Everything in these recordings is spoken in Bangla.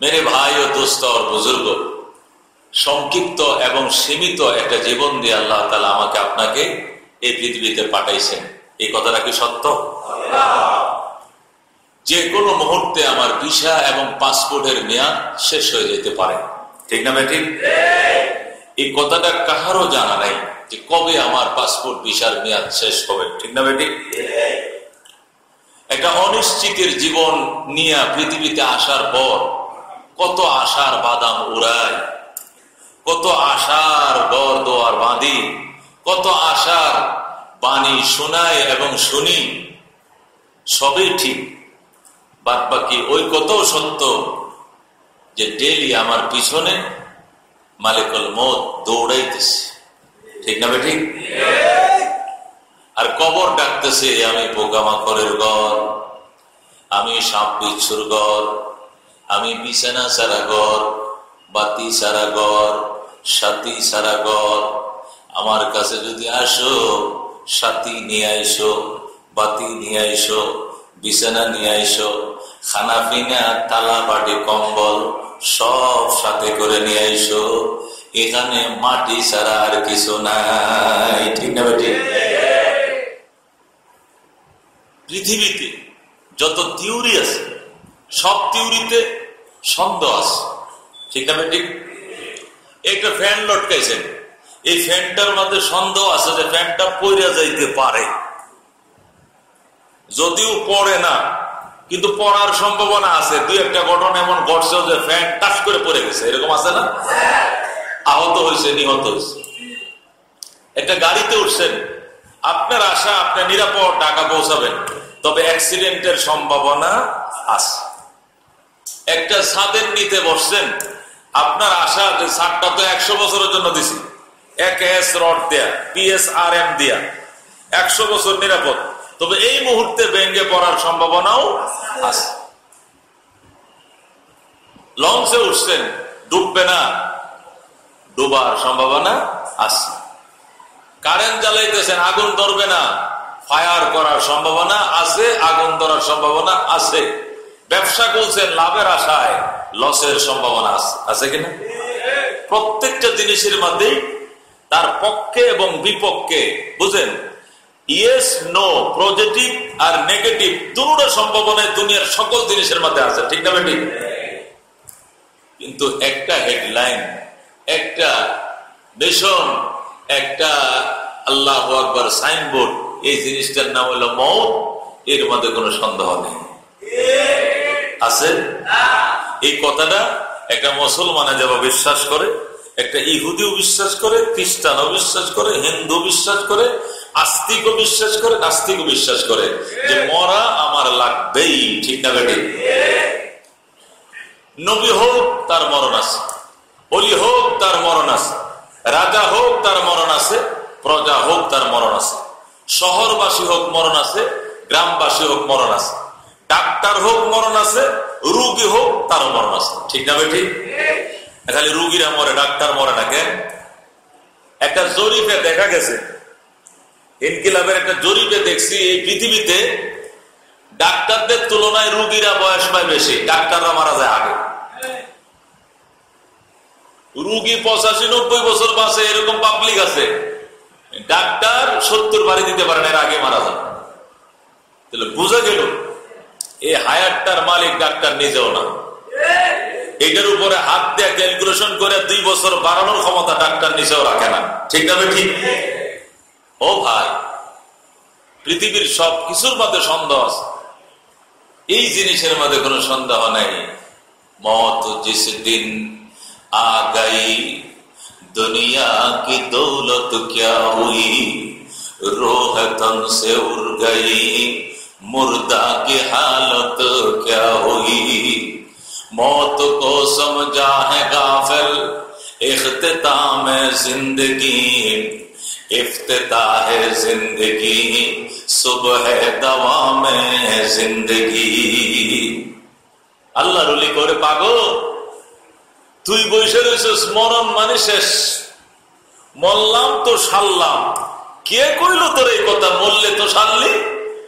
মেরে ভাই ও দোস্ত আর বুজুর্গ, সংক্ষিপ্ত এবং সীমিত একটা জীবন দিয়ে আল্লাহ তালা আমাকে আপনাকে এই পৃথিবীতে পাঠাইছেন। এই কথাটা কি সত্য? যে কোনো মুহূর্তে আমার ভিসা এবং পাসপোর্টের মেয়াদ শেষ হয়ে যেতে পারে। ঠিক না ঠিক এই কথাটা কাহারও জানা নাই যে কবে আমার পাসপোর্ট ভিসার মেয়াদ শেষ হবে। ঠিক না ঠিক একটা অনিশ্চিতের জীবন নিয়ে পৃথিবীতে আসার পর কত আশার বাদাম উড়ায়, কত আশার গড় দোয়ার বাঁধি, কত আশার বাণী শোনায় এবং শুনি, সবই ঠিক। বাদ বাকি ওই কত সত্য যে ডেলি আমার পিছনে মালিকল মত দৌড়াইতেছে। ঠিক না ঠিক আর কবর ডাকতেছে, আমি পোকামাকড়ের গড়, আমি সাপ বিচ্ছুর গড় আমি বিছানা সারা ঘর, বাতি সারা ঘর, সাথী সারা ঘর। আমার কাছে যদি আসো, সাথী নিয়ে আইসো, বাতি নিয়ে আইসো, বিছানা নিয়ে আইসো, খানা পিনা, তালা বাটি, কম্বল, সব সাথে করে নিয়ে আইসো। এখানে মাটি ছাড়া আর কিছু নাই। ঠিক না বেটি? পৃথিবীতে যত থিওরি আছে সব থিওরিতে সন্দেহ আছে। ঠিক না বেটি? একটা ফ্যান লটকাইছেন। এই ফ্যানটার মধ্যে সন্দেহ আছে যে ফ্যানটা পইরা যাইতে পারে। যদিও পড়ে না, কিন্তু পড়ার সম্ভাবনা আছে। দুই একটা ঘটনা এমন ঘটছে যে ফ্যান টাচ করে পড়ে গেছে। এরকম আছে না? আহত হয়েছে নিহত হয়েছে একটা গাড়িতে উঠছেন। আপনার আশা, আপনার নিরাপদ টাকা পৌঁছাবেন। তবে অ্যাক্সিডেন্টের সম্ভাবনা আছে। একটা ছাদের নিতে বসছেন। আপনার আশা যে ছাদটা তো একশো বছরের জন্য দিছি। এক এস রড দেয়া পিএস আর এম দেয়া। একশো বছর নিরাপদ। তবে এই মুহূর্তে ভেঙ্গে পড়ার সম্ভাবনাও আছে। লঞ্চে উঠছেন, ডুববে না। ডুবার সম্ভাবনা আছে। কারেন্ট জ্বালাইতেছেন, আগুন ধরবে না। ফায়ার করার সম্ভাবনা আছে, আগুন ধরার সম্ভাবনা আছে। ব্যবসা করছেন লাভের আশায় লসের সম্ভাবনা আছে কিনা? প্রত্যেকটা জিনিসের মধ্যে তার পক্ষে এবং বিপক্ষে বুঝেন ইয়েস নো পজিটিভ আর নেগেটিভ দুটো সম্ভাবনায় দুনিয়ার সকল জিনিসের মধ্যে আছে, ঠিক না বেটি কিন্তু একটা হেডলাইন একটা নেশন একটা আল্লাহ আকবর সাইনবোর্ড এই জিনিসটার নাম হলো মৌত এর মধ্যে কোনো সন্দেহ নেই। আছে? এই কথাটা একটা মুসলমানে যেভাবে বিশ্বাস করে, একটা ইহুদিও বিশ্বাস করে, খ্রিস্টানও বিশ্বাস করে হিন্দু বিশ্বাস করে, আস্তিকও বিশ্বাস করে, নাস্তিকও বিশ্বাস করে যে মরা আমার লাগবেই, ঠিক না নবী হোক তার মরণ আছে, অলি হোক তার মরণ আছে, রাজা হোক তার মরণ আছে, প্রজা হোক তার মরণ আছে, শহরবাসী হোক মরণ আছে, গ্রামবাসী হোক মরণ আছে। ডাক্তার হোক মরণ আছে রুগী হোক তার মরণ আছে। ঠিক না বেটি? খালি রুগীরা মরে ডাক্তার মরে না কেন? একটা জরিপে দেখা গেছে ইনকিলাবের একটা জরিপে দেখছি এই পৃথিবীতে ডাক্তারদের তুলনায় রুগীরা বয়স পায় বেশি ডাক্তাররা মারা যায় আগে। রুগী পঁচাশি নব্বই বছর বাঁচে এরকম পাবলিক আছে। ডাক্তার সত্তর বাড়ি দিতে পারেন এর আগে মারা যায়। তাহলে বুঝা গেল এই হায়ারটার মালিক ডাক্তার নিজেও না। এটার উপরে হাত দিয়ে ক্যালকুলেশন করে দুই বছর বাড়ানোর ক্ষমতা ডাক্তার নিজেও রাখে না। ঠিক না ঠিক। ও ভাই, পৃথিবীর সব কিছুর মধ্যে সন্দেহ আছে। এই জিনিসের মধ্যে কোনো সন্দেহ নাই। মত জিস দিন আগাই দুনিয়া কি দৌলত ক্যা হুই? রোহতন সে উর্গাই मुर्दा की हालत क्या हुई मौत को समझा है गाफिल इख्तिताम जिंदगी इफ्तिताह जिंदगी सुबह दवा में जिंदगी আল্লাহ রুলি করে পাগল তুই বসে রয়েছিস মরণ মানে শেষ মরলাম তো সারলাম কে কইল তোর এই কথা মরলে তো সারলি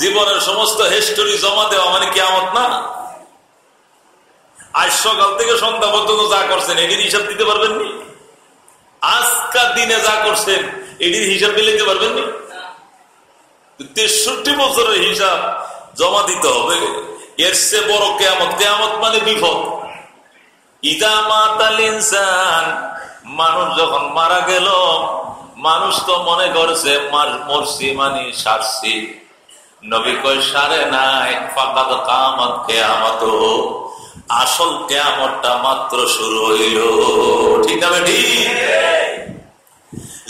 জীবনের সমস্ত হিস্টোরি জমা দেওয়া মানে কেমত না? আজ সকাল থেকে সন্ধ্যা পর্যন্ত যা করছেন এটির হিসাব দিতে পারবেন নি আজকার দিনে যা করছেন এটির হিসাব মিলাইতে পারবেন নি তেষট্টি বছরের হিসাব জমা দিতে হবে। এর সে বড় কেয়ামত কেয়ামত মানে বিপদ। ইদা মাতাল ইনসান, মানুষ যখন মারা গেল, মানুষ তো মনে করছে মরছি মানে সারছি। নবী কয়, সারে নাই ফাঁকা কামত কেয়ামত। আসল কেয়ামতটা মাত্র শুরু হইল। ঠিক আছে ঠিক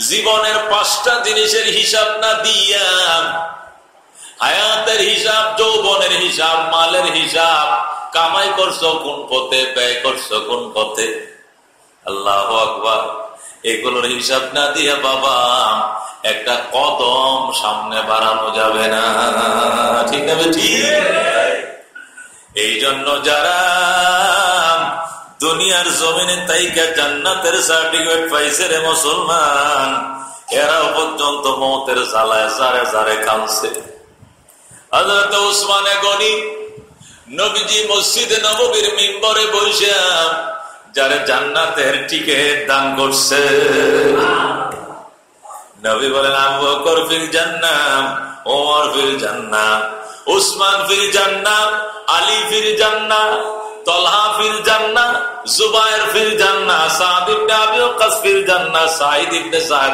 জীবনের পাঁচটা জিনিসের হিসাব না দিয়া, হায়াতের হিসাব, যৌবনের হিসাব, মালের হিসাব, কামাই করছ কোন পথে, ব্যয় করছ কোন পথে? আল্লাহ আকবর। এগুলোর হিসাব না দিয়ে, বাবা একটা কদম সামনে বাড়ানো যাবে না। ঠিক আছে ঠিক এই জন্য যারা দুনিয়ার জমিনে তাইকা জান্নাতের সার্টিফিকেট পাইছে রে মুসলমান এরাও পর্যন্ত মতের জ্বালায় সারে সারে উসমানে গনি নবীজি মসজিদে মিম্বরে যারা জান্নাতের টিকিট দান করছে। নবী বলেন, আবু বকর ফিল জান্নাম, ওমর ফিল জান্নাম, উসমান ফিল জান্নাম, আলী ফিল জান্নাম, Talha Zubair Saad ibn Abi Saeed ibn Saad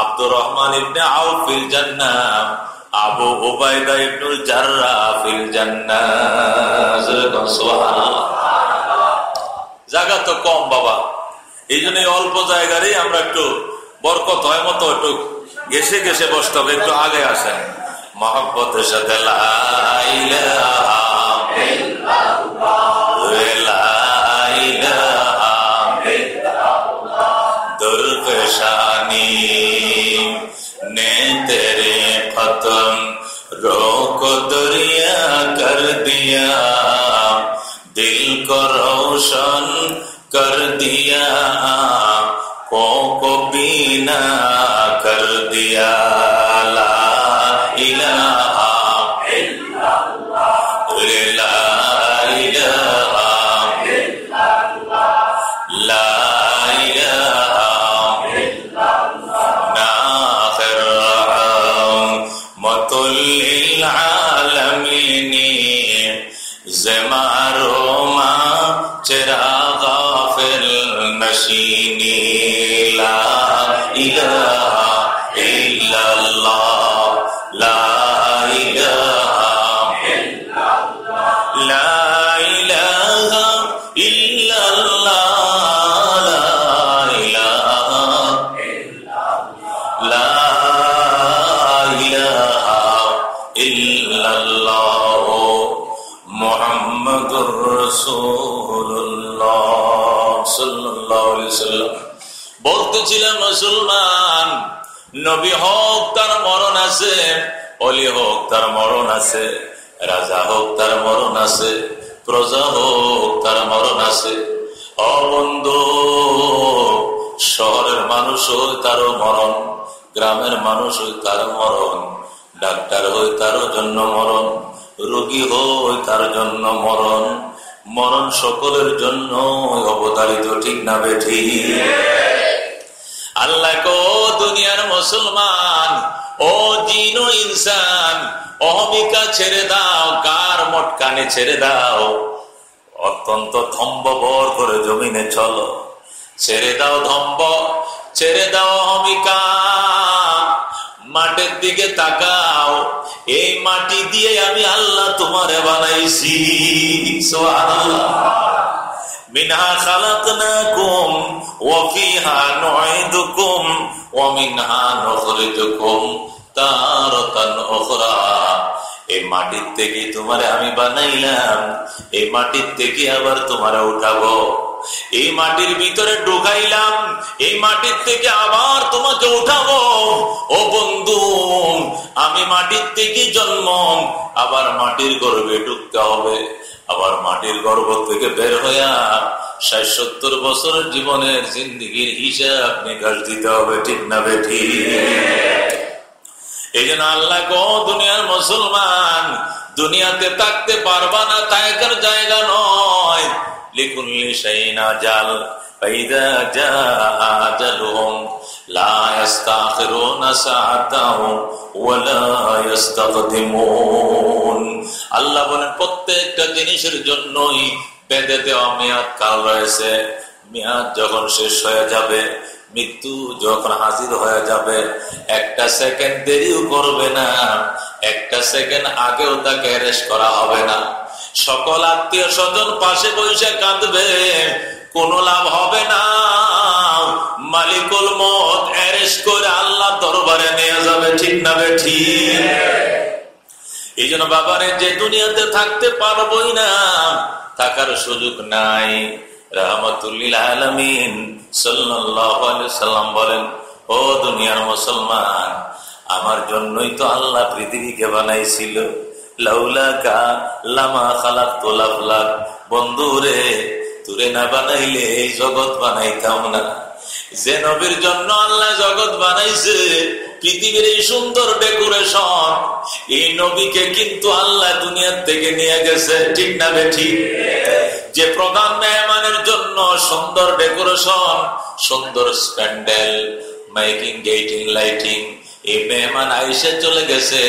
Abdur Rahman ibn Auf Abu Ubaidah ibnul Jarrah feel জান্নাহ সুবহানাল্লাহ। জায়গা তো কম বাবা। এই জন্য অল্প জায়গারই আমরা একটু বরকত হয় মতো একটু গেছে গেছে বসতে হবে, একটু আগে আসেন। মহব্বতের সাথে দুর্গশানি নে তেরে খতম। روک لا الہ إلا اللہ لا الہ إلا اللہ ناخر رحمت للعالمین زمارو ما چرا غافل نشین الہ নবী হোক তার মরণ আছে, অলি হোক তার মরণ আছে, রাজা হোক তার মরণ আছে, প্রজা হোক তার মরণ আছে। অবন্ধু শহরের মানুষ হোক তারও মরণ, গ্রামের মানুষ হোক তার মরণ, ডাক্তার হই তারও জন্য মরণ, রোগী হই তার জন্য মরণ মরণ সকলের জন্য অবতারিত, ঠিক না বেঠি আল্লাহ কো দুনিয়ার মুসলমান, ও জিন ইনসান, অহমিকা ছেড়ে দাও, কার মটকানে ছেড়ে দাও। অত্যন্ত থম্বর করে জমিনে চলো। ছেড়ে দাও ধম্ব ছেড়ে দাও অহমিকা। মাটির দিকে তাকাও, এই মাটি দিয়ে আমি আল্লাহ তোমারে বানাইছি। মিনহা খালাকনাকুম, ওয়া ফিহা নুঈদুকুম ওয়া মিনহা নুখরিজুকুম তারাতান উখরা। এই মাটির থেকে তোমারে আমি বানাইলাম, এই মাটির থেকে আবার তোমারে উঠাবো। এই মাটির ভিতরে ঢুকাইলাম, এই মাটির থেকে আবার তোমাকে উঠাবো। ও বন্ধু, আমি মাটির থেকে জন্ম, আবার মাটির গর্বে ঢুকতে হবে। আবার মাটির গর্ভ থেকে বের হইয়া ষাট সত্তর বছরের জীবনের জিন্দিগির হিসাব নিকাশ দিতে হবে, ঠিক না বেঠি? এই জন্য আল্লাহ গো, দুনিয়ার মুসলমান, দুনিয়াতে থাকতে পারবা না তাইকার জায়গা নয়। লিখুল্লি সেই না জাল আল্লাহ বলেন, প্রত্যেকটা জিনিসের জন্যই বেঁধে দেওয়া মেয়াদ কাল রয়েছে। মেয়াদ যখন শেষ হয়ে যাবে, মৃত্যু যখন হাজির হয়ে যাবে, একটা সেকেন্ড দেরিও করবে না, একটা সেকেন্ড আগেও তাকে অ্যারেস্ট করা হবে না। সকল আত্মীয় স্বজন পাশে বসে কাঁদবে। কোনো লাভ হবে না। মালিকুল মত অ্যারেস্ট করে আল্লাহ দরবারে নিয়ে যাবে, ঠিক না ঠিক? এই জন্য বাবারে, যে দুনিয়াতে থাকতে পারবই না, থাকার সুযোগ নাই। রহমতুল্লিল আলমিন সাল্লাম বলেন, ও দুনিয়ার মুসলমান, আমার জন্যই তো আল্লাহ পৃথিবীকে বানাইছিল। বন্ধু রে, তুরে না বানাইলে এই জগৎ বানাইতাম না। যে নবীর জন্য আল্লাহ জগৎ বানাইছে, পৃথিবীর এই সুন্দর ডেকোরেশন, এই নবীকে কিন্তু আল্লাহ দুনিয়ার থেকে নিয়ে গেছে। ঠিক না বেঠি? যে প্রধান মেহমানের জন্য সুন্দর ডেকোরেশন, সুন্দর স্প্যান্ডেল, মাইকিং, গেটিং, লাইটিং, এই মেহমান আইসে চলে গেছে।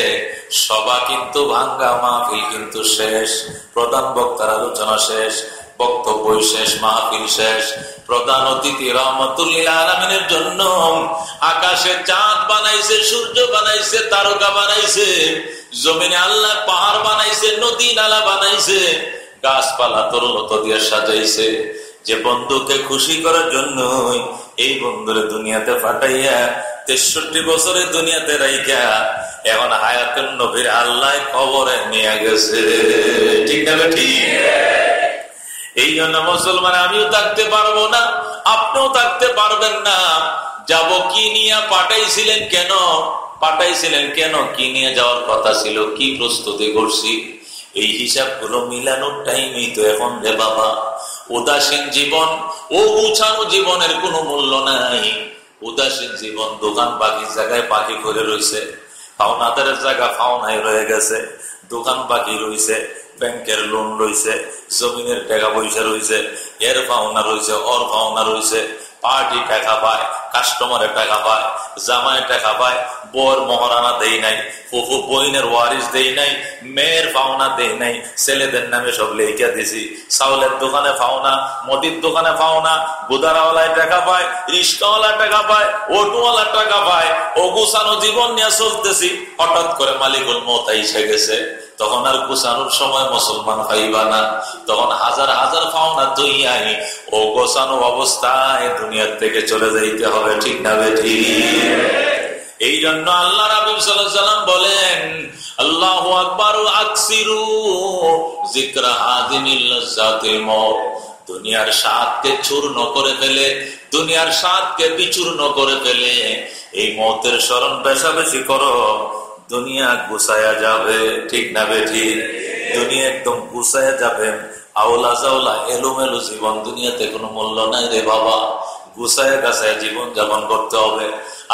সভা কিন্তু ভাঙ্গা মাহফিল কিন্তু শেষ। প্রধান বক্তার আলোচনা শেষ বক্তব্য শেষ, মাহফিল শেষ। প্রধান অতিথি রহমতুল্লাহ আলমিনের জন্য আকাশে চাঁদ বানাইছে, সূর্য বানাইছে, তারকা বানাইছে, জমিনে আল্লাহ পাহাড় বানাইছে, নদী নালা বানাইছে, গাছপালা তরলত দিয়ে সাজাইছে। যে বন্ধুকে খুশি করার জন্য এই বন্ধুরে দুনিয়াতে ফাটাইয়া তেষট্টি বছরের দুনিয়াতে রাইকা এখন হায়াতের নবীর আল্লাহ কবরে নিয়ে গেছে। ঠিক না ঠিক? এই জন্য মুসলমান, আমিও থাকতে পারব না, আপনিও থাকতে পারবেন না। যাব কি নিয়ে, পাঠাইছিলেন কেন? পাঠাইছিলেন কেন? কি নিয়ে যাওয়ার কথা ছিল? কি প্রস্তুতি করছি? এই হিসাবগুলো মিলানোর টাইমই তো এখন রে বাবা। উদাসীন জীবন, ও গুছানো জীবনের কোনো মূল্য নাই। উদাসীন জীবন, দোকান বাকি জায়গায় বাকি করে রয়েছে ফাওনাদের জায়গা ফাওনায় রয়ে গেছে। দোকান বাকি রয়েছে ব্যাংকের লোন রয়েছে জমিনের টাকা পয়সা রয়েছে এর পাওনা রয়েছে ওর পাওনা রয়েছে পার্টি টাকা পায় কাস্টমারের টাকা পায় জামায় টাকা পায়, বর মহারানা দেই নাই, ফুফু বইনের ওয়ারিস দেই নাই, মেয়ের পাওনা দেই নাই, ছেলেদের নামে সব লেখা দিছি। চাউলের দোকানে পাওনা মদির দোকানে পাওনা বুদারাওয়ালায় টাকা পায় রিস্কাওয়ালা টাকা পায় অটোওয়ালা টাকা পায় ও গুছানো জীবন নিয়ে চলতেছি, হঠাৎ করে মালিকুল মত এসে গেছে। তখন আর গুছানোর সময় মুসলমান পাইবা না। তখন হাজার হাজার পাওনা আই ও গোছানো অবস্থায় দুনিয়ার থেকে চলে যাইতে হবে, ঠিক না বেঠি এই জন্য আল্লাহ রাবিব সাল্লাম বলেন, আল্লাহ আকবর আকসিরু জিক্রা আদিমিল্লাতিল মত দুনিয়ার স্বাদকে চূর্ণ করে ফেলে, দুনিয়ার স্বাদকে বিচূর্ণ করে ফেলে। এই মতের স্মরণ বেশা বেশি করো। দুনিয়া গুছায়া যাবে, ঠিক না বেঠি দুনিয়া একদম গুছায়া যাবে। আওলা জাওলা এলোমেলো জীবন দুনিয়াতে কোনো মূল্য নাই রে বাবা। গুছায় গাছায় জীবন যাপন করতে হবে।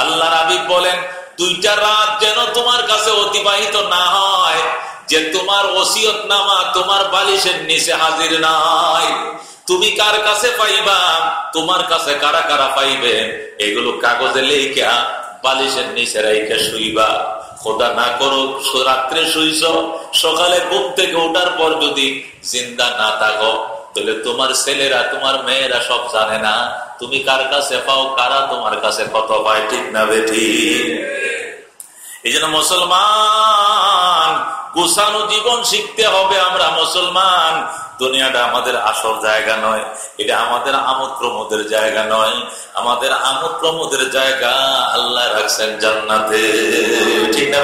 আল্লাহ রাবিক বলেন, দুইটা রাত যেন তোমার কাছে অতিবাহিত না হয়, যে তোমার ওসিয়ত নামা, তোমার বালিশের নিচে হাজির না হয় তুমি কার কাছে পাইবা? তোমার কাছে কারা কারা পাইবে? এগুলো কাগজে লেখা বালিশের নিচে রেখে শুইবা। খোদা না করো রাত্রে শুইছ, সকালে ঘুম থেকে ওঠার পর যদি জিন্দা না থাকো, তাহলে তোমার ছেলেরা, তোমার মেয়েরা সব জানে না। তুমি কার কাছে পাও, কারা তোমার কাছে কত পায়, ঠিক না বেঠি? এই জন্য মুসলমান গুছানো জীবন শিখতে হবে আমরা মুসলমান। দুনিয়াটা আমাদের আসল জায়গা নয়। এটা আমাদের আমোদ প্রমোদের জায়গা নয়। আমাদের আমোদ প্রমোদের জায়গা আল্লাহ রাখছেন জান্নাতে। ঠিক না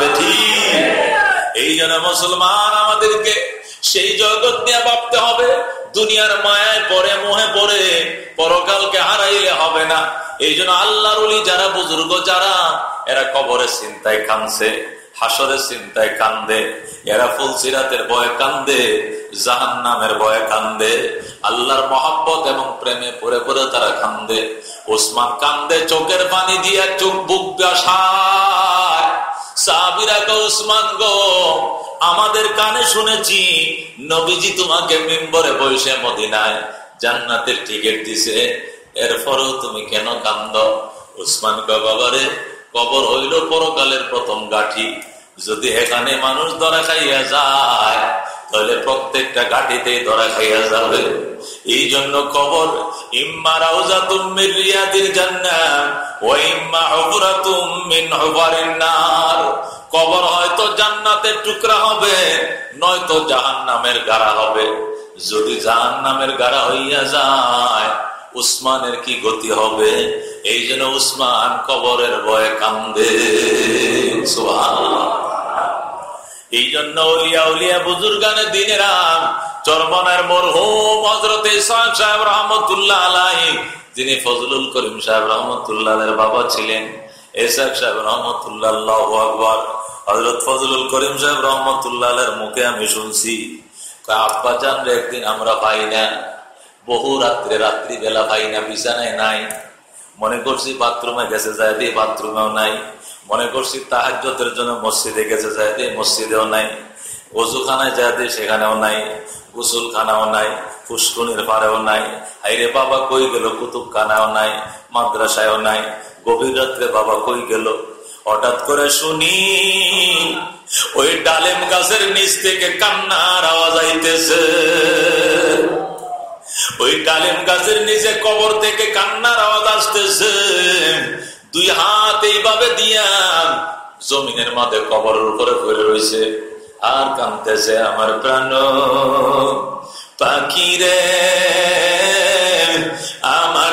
এই জন্য মুসলমান আমাদেরকে সেই জগৎ নিয়ে ভাবতে হবে। দুনিয়ার মায়ায় পরে মোহে পরে পরকালকে হারাইলে হবে না। এই জন্য আল্লাহর যারা বুজুর্গ, যারা, এরা কবরের চিন্তায় কানছে হাসরের চিন্তায় কান্দে, এরা ফুলসিরাতের বয়ে কান্দে জাহান নামের বয়ে কান্দে। আল্লাহর মহাব্বত এবং প্রেমে পরে পরে তারা কান্দে। ওসমান কান্দে, চোখের পানি দিয়ে চোখ বুক গো গো, আমাদের কানে শুনেছি, নবীজি তোমাকে মেম্বরে বসে মদিনায় জান্নাতের টিকিট দিছে। এরপরেও তুমি কেন কান্দ? উসমান বাবারে কবর হইল পরকালের প্রথম গাঠি। যদি এখানে মানুষ ধরা খাইয়া যায়, তাহলে প্রত্যেকটা গাঠিতে ধরা খাইয়া যাবে। এই জন্য কবর, ইম্মা রাউজা তুমির কবর হয়তো জান্নাতের টুকরা হবে, নয়তো জাহান নামের গাড়া হবে। যদি জাহান নামের গাড়া হইয়া যায় উসমানের কি গতি হবে? এই জন্য উসমান কবরের বয়ে কান্দে। এই জন্য উলিয়া উলিয়া বুজুর্গানের দিনেরাম চরমনের মরহুম হজরত সাহেব রহমতুল্লাহ আলাই যিনি ফজলুল করিম সাহেব রহমতুল্লাহ বাবা ছিলেন, এসাক সাহেব রহমতুল্লাহ আকবর হজরত ফজলুল করিম সাহেব রহমতুল্লাহ মুখে আমি শুনছি আব্বা জান একদিন আমরা পাই না। বহু রাত্রে রাত্রি বেলা পাই না বিছানায় নাই। মনে করছি বাথরুমে গেছে যায় দিয়ে বাথরুমেও নাই। মনে করছি তাহাজের জন্য মসজিদে গেছে যায় দিয়ে মসজিদেও নাই। অজুখানায় যায় দিয়ে সেখানেও নাই। গুসুল খানাও নাই পুষ্কুনির পাড়েও নাই। হাইরে বাবা কই গেল? কুতুবখানাও নাই, মাদ্রাসায়ও নাই। গভীর রাত্রে বাবা কই গেল? হঠাৎ করে শুনি ওই ডালেম গাছের নিচ থেকে কান্নার আওয়াজ আইতেছে। ওই ডালিম গাছের নিচে কবর থেকে কান্নার আওয়াজ আসতেছে। দুই হাত এইভাবে দিয়া জমিনের মাঝে কবরের উপরে পড়ে রয়েছে আর কানতেছে আমার প্রাণ। পাখি রে, আমার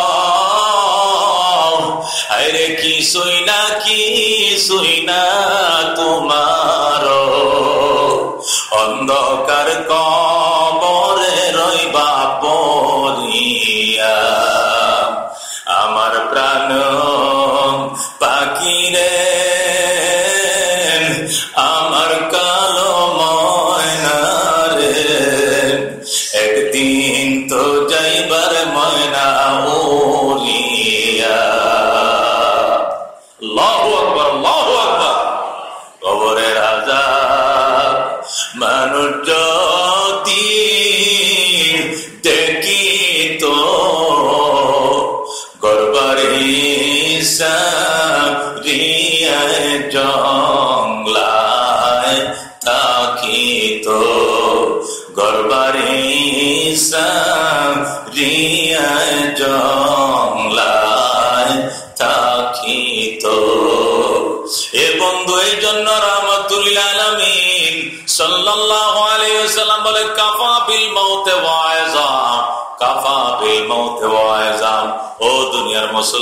আরে কি সই না কি সই না তোমার অন্ধকার কবরে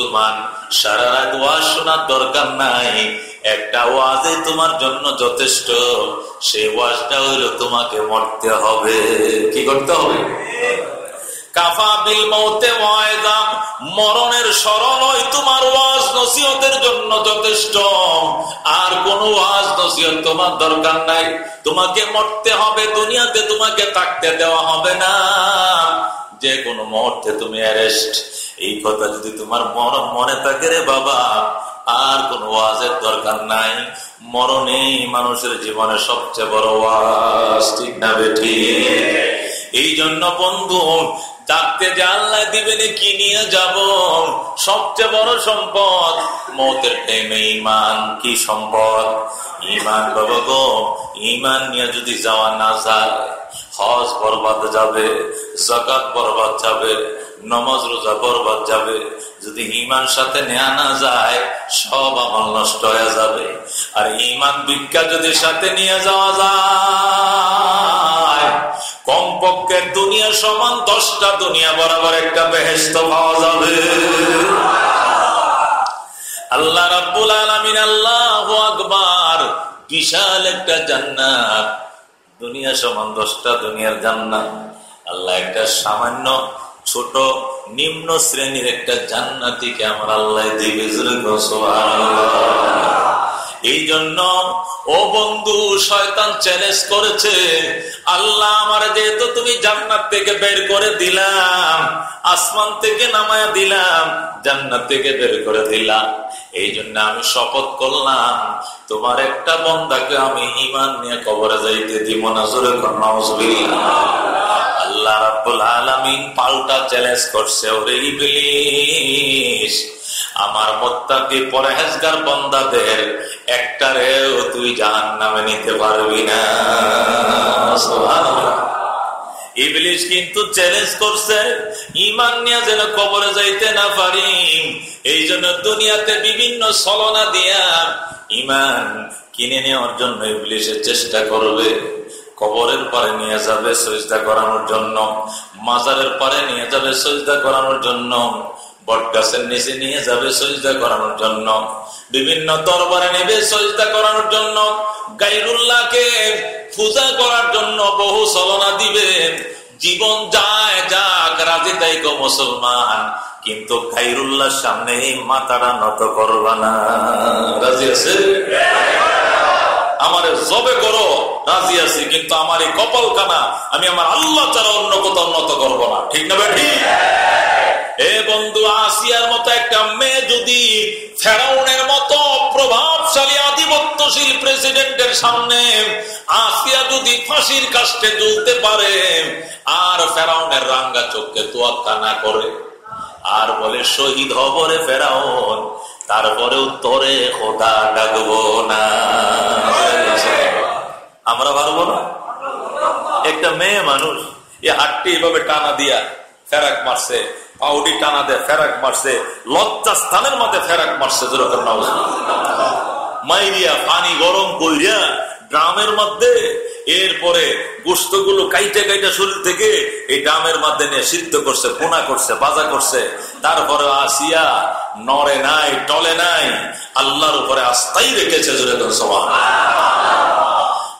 মুসলমান সারা রাত ওয়াজ শোনার দরকার নাই। একটা ওয়াজে তোমার জন্য যথেষ্ট। সেই ওয়াজটা হইল তোমাকে মরতে হবে। কি করতে হবে? মরণের স্মরণ হয় তোমার ওয়াজ নসিহতের জন্য যথেষ্ট। আর কোন ওয়াজ নসিহত তোমার দরকার নাই। তোমাকে মরতে হবে, দুনিয়াতে তোমাকে থাকতে দেওয়া হবে না। যে কোনো মুহূর্তে তুমি অ্যারেস্ট এই কথা যদি তোমার মনে থাকে রে বাবা, আর কোন ওয়াজের দরকার নাই। মরণে মানুষের জীবনে সবচেয়ে বড় ওয়াজ, ঠিক না বেঠি এই জন্য বন্ধু ডাকতে যে আল্লাহ দিবেন, কি নিয়ে যাব? সবচেয়ে বড় সম্পদ, মতের টাইমে ইমান কি সম্পদ? ইমান বাবা গো ইমান নিয়ে যদি যাওয়া না যায়। হজ বরবাদ যাবে জকাত বরবাদ যাবে, নমাজ রোজা বরবাদ যাবে। যদি ইমান সাথে নেওয়া না যায়, সব আমল নষ্ট হয়ে যাবে। আর ইমান বিজ্ঞা যদি সাথে নিয়ে যাওয়া যায়, কমপক্ষে দুনিয়া সমান দশটা দুনিয়া বরাবর একটা বেহেস্ত পাওয়া যাবে। আল্লাহ রাব্বুল আলামিন আল্লাহ আকবার, বিশাল একটা জান্নাত। দুনিয়া সমান দশটা দুনিয়ার জান্নাত। আল্লাহ একটা সামান্য ছোট নিম্ন শ্রেণির একটা জান্নাতিকে আমার আল্লাহ দিবে। এই জন্য ও বন্ধু, শয়তান চ্যালেঞ্জ করেছে। আল্লাহ আমার যেহেতু তুমি জান্নাত থেকে বের করে দিলাম, আসমান থেকে নামায়া দিলাম, জান্নাত থেকে বের করে দিলাম। এই জন্য আমি শপথ করলাম, তোমার একটা বন্দাকে আমি ইমান নিয়ে কবরে যাইতে দিব। না জোরে আল্লাহ রাব্বুল আলামিন পাল্টা চ্যালেঞ্জ করছে, ওরে ইবলিস। আমার মোত্তাকি পরহেজগার বন্দাদের একটারেও তুই জাহান নামে নিতে পারবি না। কিন্তু চ্যালেঞ্জ করছে ইমান যেন যাইতে না এই জন্য দুনিয়াতে বিভিন্ন ছলনা দিয়া ইমান কিনে নেওয়ার জন্য ইবলিশের চেষ্টা করবে। কবরের পরে নিয়ে যাবে সজদা করানোর জন্য, মাজারের পরে নিয়ে যাবে সজদা করানোর জন্য বট গাছের নিচে নিয়ে যাবে সজদা করানোর জন্য। বিভিন্ন দরবারে নেবে সজদা করানোর জন্য। গাইরুল্লাহকে পূজা করার জন্য বহু চলনা দিবেন জীবন যায় যাক, রাজি দায়িক মুসলমান। কিন্তু গাইরুল্লাহর সামনে মাথাটা নত করবা না। রাজি আছে? আমার জবে করো, রাজি আছি, কিন্তু আমার এই কপাল কানা আমি আমার আল্লাহ ছাড়া অন্য কোথাও নত করব না। ঠিক না ঠিক? এ বন্ধু, আসিয়ার মতো একটা মেয়ে যদি ফেরাউনের মতো প্রভাবশালী আধিপত্যশীল প্রেসিডেন্টের সামনে আসিয়া যদি ফাঁসির কাষ্টে জ্বলতে পারে, আর ফেরাউনের রাঙ্গা চোখকে তোয়াক্কা না করে, আর বলে, শহীদ হবরে ফেরাউন তারপরেও তোরে খোদা ডাকবো না। আমরা পারব না? একটা মেয়ে মানুষ, এ হাটটি এভাবে টানা দিয়া ফেরাক মারছে, পাউডি টানা দেয় ফেরাক মারছে, লজ্জা স্থানের মধ্যে ফেরাক মারছে যেরকম মাইরিয়া, পানি গরম কইরিয়া ড্রামের মধ্যে, এরপরে গোস্তগুলো কাইটে কাইটে শরীর থেকে এই ড্রামের মধ্যে নিয়ে সিদ্ধ করছে, পোনা করছে, বাজা করছে। তারপরে আসিয়া, নড়ে নাই, টলে নাই, আল্লাহর উপরে আস্থাই রেখেছে যেরকম সবাই।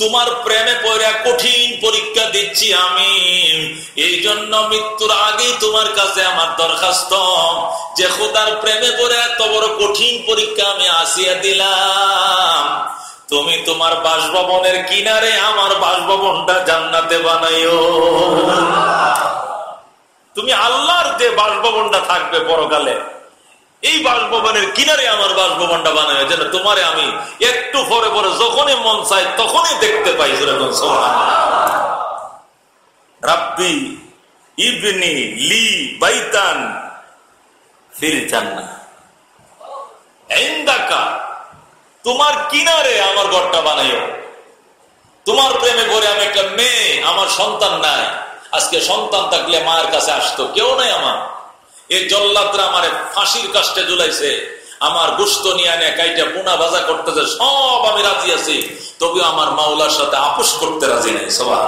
তোমার প্রেমে পড়ে কঠিন পরীক্ষা দিচ্ছি আমি। এই জন্য মৃত্যুর আগেই তোমার কাছে আমার দরখাস্ত। যে খোদার প্রেমে পড়ে এত বড় কঠিন পরীক্ষা আমি আসিয়া দিলাম। তুমি তোমার বাসভবনের কিনারে আমার বাসভবনটা জান্নাতে বানাইও। তুমি আল্লাহর যে বাসভবনটা থাকবে পরকালে বাসভবনের কিনারে আমার বাসভবনটা বানায়, যেন তোমারে আমি একটু পরে পরে যখনই মন চাই তখনই দেখতে পাই রাব্বি ইবনি লি বাইতান তোমার কিনারে আমার ঘরটা বানাইও। তোমার প্রেমে পরে আমি একটা মেয়ে, আমার সন্তান নাই। আজকে সন্তান থাকলে মায়ের কাছে আসতো, কেউ নাই আমার। এই জল্লাদরা আমার ফাঁসির কাষ্টে ঝুলাইছে। আমার গুস্ত নিয়ে আনে, কাইটা পুনা বাজা করতেছে, সব আমি রাজি আছি। তবে আমার মাওলার সাথে আপোষ করতে রাজি নেই সবাই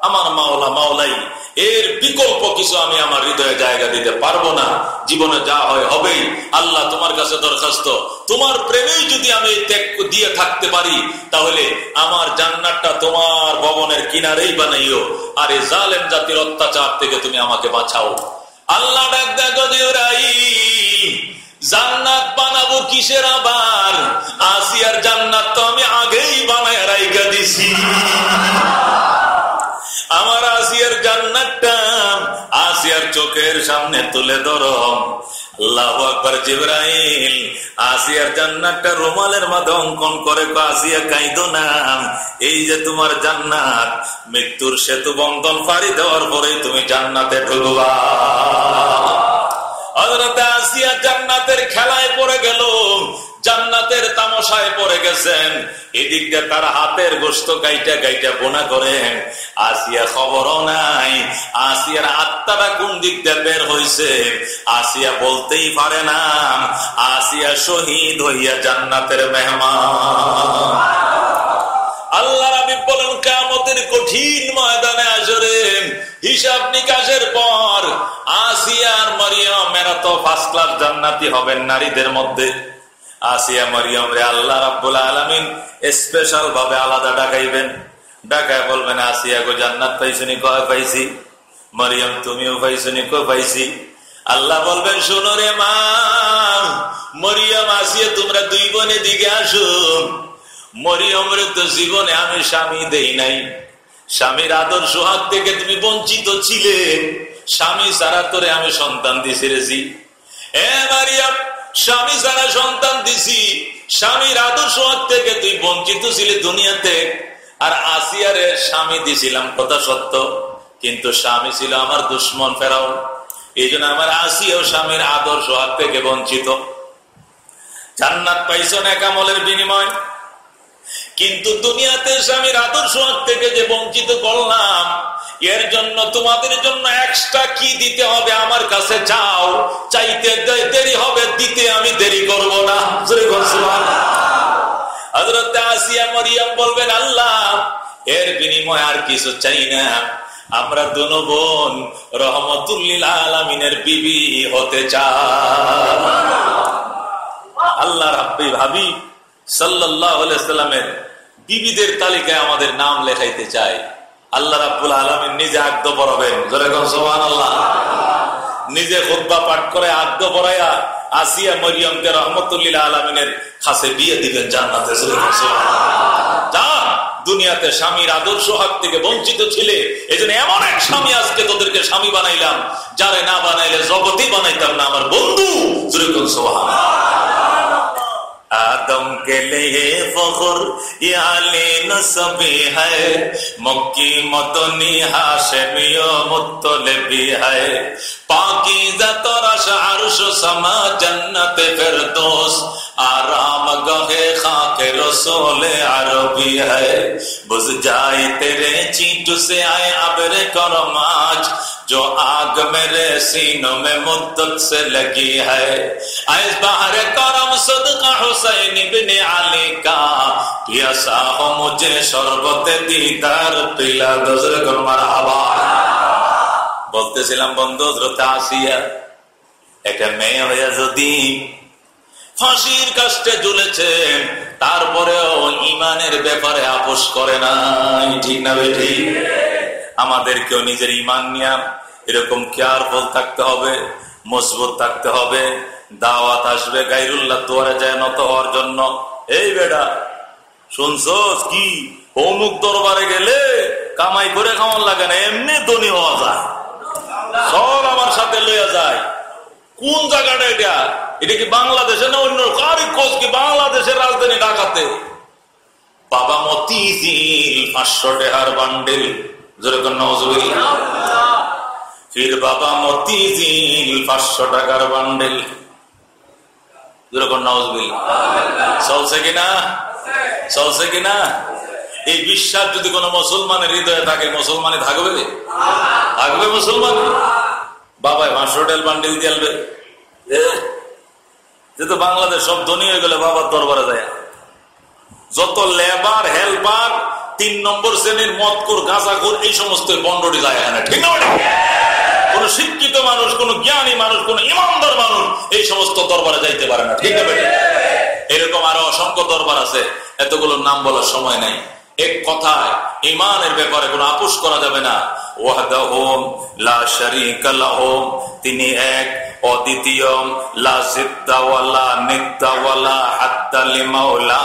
আমার মাওলা, মাওলাই, এর বিকল্প কিছু আমি আমার হৃদয়ে জায়গা দিতে পারব না। জীবনে যা হয় হবেই। আল্লাহ তোমার কাছে দরখাস্ত। তোমার প্রেমেই যদি আমি ত্যাগ দিয়ে থাকতে পারি, তাহলে আমার জান্নাতটা তোমার ভবনের কিনারেই বানাইও। আর এই জালেম জাতির অত্যাচার থেকে তুমি আমাকে বাঁচাও। আল্লাহ ডাক দেখো জান্নাত বানাবো কিসের আবার? আসিয়ার জান্নাত তো আমি আগেই বানায় রাইকা দিছি। আমার আসিয়ার জান্নাতটা আসিয়ার চোখের সামনে তুলে ধরো। আসিয়ার জান্নাতটা রুমালের অঙ্কন করে আসিয়া না। এই যে তোমার জান্নাত, মৃত্যুর সেতু বন্ধন পাড়ি দেওয়ার পরে তুমি জান্নাতে ঢুকবা। আসিয়া জান্নাতের খেলায় পড়ে গেল। জান্নাতের তামশায় পড়ে গেছেন। এদিক দিয়ে তার হাতের গোস্ত গাইটা গাইটা বোনা করেন। আসিয়া খবরও নাই। আসিয়ার আত্মাটা কোন দিক দিয়ে বের হয়েছে আসিয়া বলতেই পারে না। আসিয়া শহীদ হইয়া জান্নাতের মেহমান। আল্লাহ রাবি বলেন কামতের কঠিন ময়দানে আসরে হিসাব নিকাশের পর আসিয়ার মরিয়ম এরা তো ফার্স্ট ক্লাস জান্নাতি হবেন নারীদের মধ্যে। আসিয়া মরিয়ম রে, আল্লাহ রাব্বুল আলমিন স্পেশাল ভাবে আলাদা ডাকাইবেন। ডাকায় বলবেন, আসিয়া গো জান্নাত পাইছনি, কয় পাইছি? মরিয়ম, তুমিও পাইছনি, কয় পাইছি? আল্লাহ বলবেন, শোনো রে মা, মরিয়ম আসিয়া তোমরা দুই বোনে দিকে আসো। মরিয়মরে তো জীবনে আমি স্বামী দেই নাই। স্বামীর আদর সোহাগ থেকে তুমি বঞ্চিত ছিলে। স্বামী সারা তোরে আমি সন্তান দিছি রেছি এ মারিয়াম স্বামী সারা সন্তান দিছি, স্বামীর আদর সোহাগ থেকে তুই বঞ্চিত ছিলি দুনিয়াতে। আর আসিয়ারে স্বামী দিছিলাম, কথা সত্য। কিন্তু স্বামী ছিল আমার দুশ্মন ফেরাও। এই জন্য আমার আসিয়াও স্বামীর আদর্শ সোহাগ থেকে বঞ্চিত। জান্নাত পাইছ না কামলের বিনিময়। কিন্তু দুনিয়াতে স্বামীর আদর্শ থেকে যে বঞ্চিত করলাম এর জন্য তোমাদের জন্য এক্সট্রা কি দিতে হবে আমার কাছে চাও। চাইতে দেরি হবে, দিতে আমি দেরি করব না। হজরত আসিয়া মরিয়াম বলবেন, আল্লাহ, এর বিনিময় আর কিছু চাই না। আমরা বোন বিবি হতে চাই। ভাবি সাল্লাহ বিবিদের তালিকায় আমাদের নাম লেখাইতে চাই। আল্লাহ রাবুল আলমিন নিজে আগ্দ পড়াবেন সোহান আল্লাহ নিজে খুদ্া পাঠ করে আগ্দ পড়াইয়া আসিয়া মরিয়মকে রহমতুল্লিল আলমিনের কাছে বিয়ে দিবেন জান্নাতে। যা দুনিয়াতে স্বামীর আদর্শ হাত থেকে বঞ্চিত ছিলে এই জন্য এমন এক স্বামী আজকে তোদেরকে স্বামী বানাইলাম, যারে না বানাইলে জগতই বানাইতাম না। আমার বন্ধু সোহান آدم کے لیے فخر یہ علی نصبی ہے مکی مدنی ہاشمی و مطلبی ہے پاکیزہ ترش عرش سما جنت فردوس आराम गहे खाके रसूल अरबी है बुझ जाए तेरे चीट से आए अबरे करम आज जो आग मेरे सीनों में मुद्दत से लगी है ऐस बाहर करम सदका हुसैन बिन अली का पियासा हो मुझे शरबत दीदार पिला दजर कर মারহাবা বলতেছিলাম বন্ধু হজরতে আসিয়া একটা মেয়ে হইয়া যদি ফাঁসির কাজটা ঝুলেছে তারপরেও ইমানের ব্যাপারে আপোষ করে নাই। ঠিক না বেঠি আমাদেরকেও নিজের ইমান নিয়ে এরকম কেয়ারফুল থাকতে হবে, মজবুত থাকতে হবে। দাওয়াত আসবে গাইরুল্লাহ তোয়ারে যায় নত হওয়ার জন্য। এই বেটা, শুনছ? কি? অমুক দরবারে গেলে কামাই করে খাওয়ার লাগে না, এমনি ধনী হওয়া যায়। সব আমার সাথে লইয়া যায়। কোন জায়গাটা এটা? এটা কি বাংলাদেশে না অন্য কারি খোঁজ কি বাংলাদেশের রাজধানী ঢাকাতে? বাবা মতিঝিল পাঁচশো টেহার বান্ডেল। যেরকম ফির বাবা পাঁচশো টাকার বান্ডেল। চলছে কিনা চলছে কিনা এই বিশ্বাস যদি কোন মুসলমানের হৃদয়ে থাকে মুসলমানে থাকবে থাকবে মুসলমান বাবাই পাঁচশো টেল বান্ডেল দিয়ে যেহেতু বাংলাদেশ সব ধনী হয়ে গেলে বাবার দরবারে যায় যত লেবার, হেল্পার, তিন নম্বর শ্রেণির মত কর গাঁজা কর এই সমস্ত বন্ডটি যায় এখানে। ঠিক না কোন শিক্ষিত মানুষ, কোন জ্ঞানী মানুষ, কোন ইমানদার মানুষ এই সমস্ত দরবারে যাইতে পারে না। ঠিক আছে এরকম আরও অসংখ্য দরবার আছে। এতগুলোর নাম বলার সময় নাই। এক কথায়, ইমানের ব্যাপারে কোনো আপোষ করা যাবে না। ওয়াহ হোম লা তিনি এক অদ্বিতীয় লাজিদ্দাওয়ালা নিদ্দাওয়ালা হাত্তালি মাওলা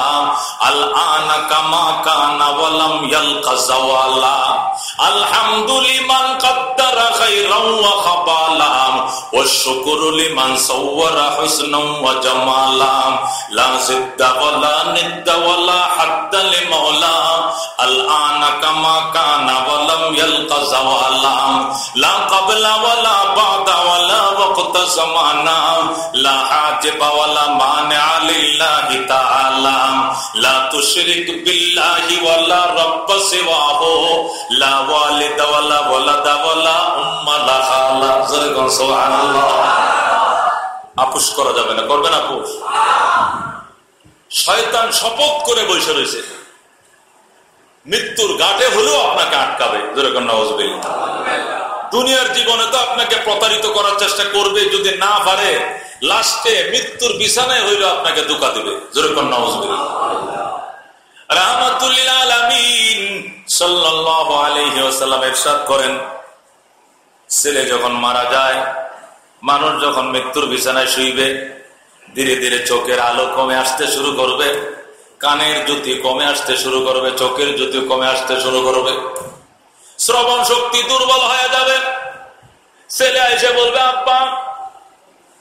আল আনা কামা কানা ওয়ালাম ইয়ালকা জাওয়ালা আলহামদুলিমান কাদ্দারা খাইরাম ওয়া খাবালা। ওয়া শুকরু লিমান সাওয়ারা হুসনাম ওয়া আপুস করা যাবে না, করবেন আপুস শয়তান শপথ করে বসে রয়েছে। মৃত্যুর গাটে হলেও আপনাকে আটকাবে। যেরকম নওয়াজ দুনিয়ার জীবনে তো আপনাকে প্রতারিত করার চেষ্টা করবে, যদি না পারে, লাস্টে মৃত্যুর বিছানায় হইলে আপনাকে দুঃখা দিবে। যেরকম নওয়াজ করেন, ছেলে যখন মারা যায়, মানুষ যখন মৃত্যুর বিছানায় শুইবে, ধীরে ধীরে চোখের আলো কমে আসতে শুরু করবে, কানের জ্যোতি কমে আসতে শুরু করবে, চোখের জ্যোতি কমে আসতে শুরু করবে। শ্রবণ শক্তি দুর্বল হয়ে যাবে। ছেলে এসে বলবে, আব্বা